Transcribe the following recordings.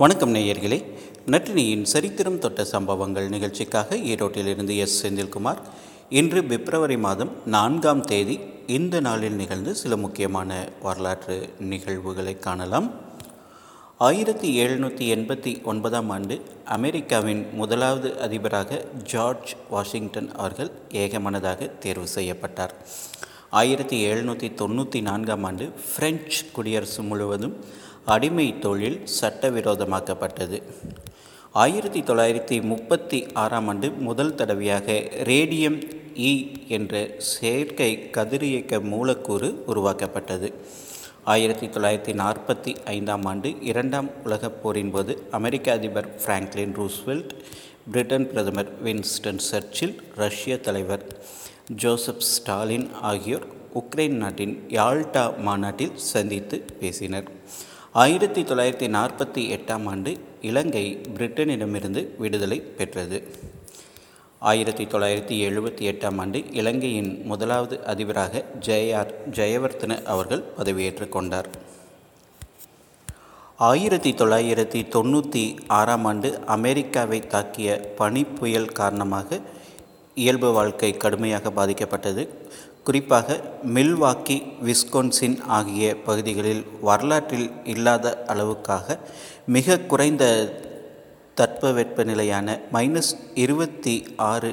வணக்கம் நேயர்களே. நட்டினியின் சரித்திரம் தொட்ட சம்பவங்கள் நிகழ்ச்சிக்காக ஈரோட்டிலிருந்து எஸ். செந்தில்குமார். இன்று பிப்ரவரி மாதம் நான்காம் தேதி இந்த நாளில் நிகழ்ந்து சில முக்கியமான வரலாற்று நிகழ்வுகளை காணலாம். ஆயிரத்தி எழுநூற்றி எண்பத்தி ஒன்பதாம் ஆண்டு அமெரிக்காவின் முதலாவது அதிபராக ஜார்ஜ் வாஷிங்டன் அவர்கள் ஏகமனதாக தேர்வு செய்யப்பட்டார். ஆயிரத்தி எழுநூற்றி தொண்ணூற்றி நான்காம் ஆண்டு பிரெஞ்சு குடியரசு முழுவதும் அடிமை தொழில் சட்டவிரோதமாக்கப்பட்டது. ஆயிரத்தி தொள்ளாயிரத்தி முப்பத்தி ஆறாம் ஆண்டு முதல் தடவையாக ரேடியம் இ என்ற செயற்கை கதிரியக்க மூலக்கூறு உருவாக்கப்பட்டது. ஆயிரத்தி தொள்ளாயிரத்தி நாற்பத்தி ஐந்தாம் ஆண்டு இரண்டாம் உலகப் போரின் போது அமெரிக்க அதிபர் பிராங்க்லின் ரூஸ்வெல்ட் பிரிட்டன் பிரதமர் வின்ஸ்டன் சர்ச்சில் ரஷ்ய தலைவர் ஜோசப் ஸ்டாலின் ஆகியோர் உக்ரைன் நாட்டின் யால்டா மாநாட்டில் சந்தித்து பேசினர். ஆயிரத்தி தொள்ளாயிரத்தி நாற்பத்தி எட்டாம் ஆண்டு இலங்கை பிரிட்டனிடமிருந்து விடுதலை பெற்றது. ஆயிரத்தி தொள்ளாயிரத்தி எழுபத்தி எட்டாம் ஆண்டு இலங்கையின் முதலாவது அதிபராக ஜெயார் ஜெயவர்த்தன அவர்கள் பதவியேற்றுக் கொண்டார். ஆயிரத்தி தொள்ளாயிரத்தி தொண்ணூற்றி ஆறாம் ஆண்டு அமெரிக்காவை தாக்கிய பனிப்புயல் காரணமாக இயல்பு வாழ்க்கை கடுமையாக பாதிக்கப்பட்டது. குறிப்பாக மில்வாக்கி விஸ்கொன்சின் ஆகிய பகுதிகளில் வரலாற்றில் இல்லாத அளவுக்காக மிக குறைந்த தட்பவெப்பநிலையான மைனஸ் இருபத்தி ஆறு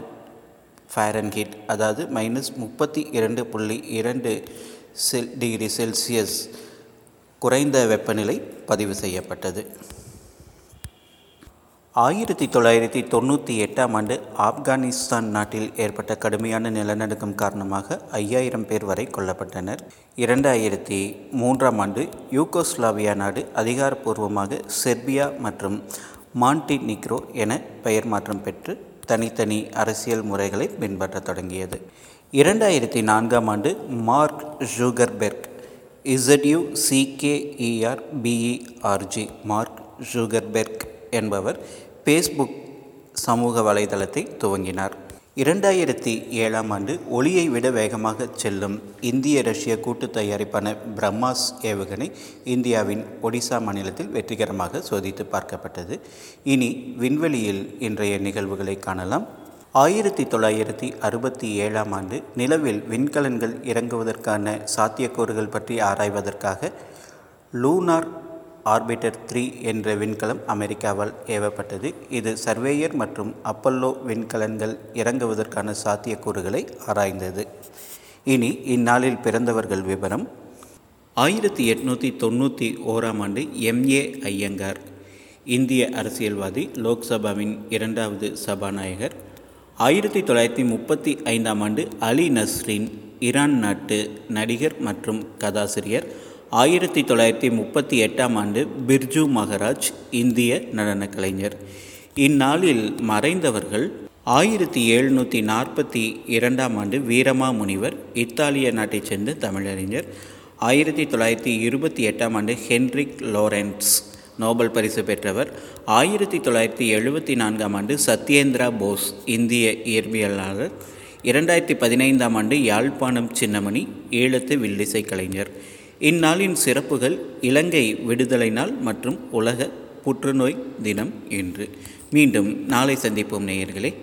ஃபேரன்ஹீட் அதாவது மைனஸ் முப்பத்தி இரண்டு புள்ளி இரண்டு செல் டிகிரி செல்சியஸ் குறைந்த வெப்பநிலை பதிவு செய்யப்பட்டது. ஆயிரத்தி தொள்ளாயிரத்தி தொண்ணூற்றி எட்டாம் ஆண்டு ஆப்கானிஸ்தான் நாட்டில் ஏற்பட்ட கடுமையான நிலநடுக்கம் காரணமாக ஐயாயிரம் பேர் வரை கொல்லப்பட்டனர். இரண்டாயிரத்தி மூன்றாம் ஆண்டு யூகோஸ்லாவியா நாடு அதிகாரப்பூர்வமாக செர்பியா மற்றும் மாண்டினிக்ரோ என பெயர் மாற்றம் பெற்று தனித்தனி அரசியல் முறைகளை பின்பற்றத் தொடங்கியது. இரண்டாயிரத்தி நான்காம் ஆண்டு Mark Zuckerberg Z U C K E R B E R G Mark Zuckerberg என்பவர் ஃபேஸ்புக் சமூக வலைதளத்தை துவங்கினார். இரண்டாயிரத்தி ஏழாம் ஆண்டு ஒளியை விட வேகமாக செல்லும் இந்திய ரஷ்ய கூட்டு தயாரிப்பான பிரம்மாஸ் ஏவுகணை இந்தியாவின் ஒடிசா மாநிலத்தில் வெற்றிகரமாக சோதித்து பார்க்கப்பட்டது. இனி விண்வெளியில் இன்றைய நிகழ்வுகளை காணலாம். ஆயிரத்தி தொள்ளாயிரத்தி அறுபத்தி ஏழாம் ஆண்டு நிலவில் விண்கலன்கள் இறங்குவதற்கான சாத்தியக்கூறுகள் பற்றி ஆராய்வதற்காக லூனார் ஆர்பிட்டர் த்ரீ என்ற விண்கலம் அமெரிக்காவால் ஏவப்பட்டது. இது சர்வேயர் மற்றும் அப்பல்லோ விண்கலன்கள் இறங்குவதற்கான சாத்தியக்கூறுகளை ஆராய்ந்தது. இனி இந்நாளில் பிறந்தவர்கள் விவரம் ஆயிரத்தி எட்நூற்றி தொண்ணூற்றி ஓராம் ஆண்டு எம்ஏ ஐயங்கார் இந்திய அரசியல்வாதி லோக்சபாவின் இரண்டாவது சபாநாயகர். ஆயிரத்தி தொள்ளாயிரத்தி முப்பத்தி ஐந்தாம் ஆண்டு அலி நஸ்ரின் ஈரான் நாட்டு நடிகர் மற்றும் கதாசிரியர் ஆயிரத்தி தொள்ளாயிரத்தி முப்பத்தி எட்டாம் ஆண்டு பிர்ஜு மகராஜ் இந்திய நடன கலைஞர் இந்நாளில் மறைந்தவர்கள் ஆயிரத்தி எழுநூற்றி நாற்பத்தி இரண்டாம் ஆண்டு வீரமா முனிவர் இத்தாலிய நாட்டைச் சேர்ந்த தமிழறிஞர். ஆயிரத்தி தொள்ளாயிரத்தி இருபத்தி எட்டாம் ஆண்டு ஹென்ரிக் லோரன்ஸ் நோபல் பரிசு பெற்றவர். ஆயிரத்தி தொள்ளாயிரத்தி எழுபத்தி நான்காம் ஆண்டு சத்யேந்திரா போஸ் இந்திய இயற்பியலாளர். இரண்டாயிரத்தி பதினைந்தாம் ஆண்டு யாழ்ப்பாணம் சின்னமணி ஈழத்து வில்லிசை கலைஞர். இந்நாளின் சிறப்புகள் இலங்கை விடுதலை நாள் மற்றும் உலக புற்றுநோய் தினம் என்று மீண்டும் நாளை சந்திப்போம் நேயர்களே.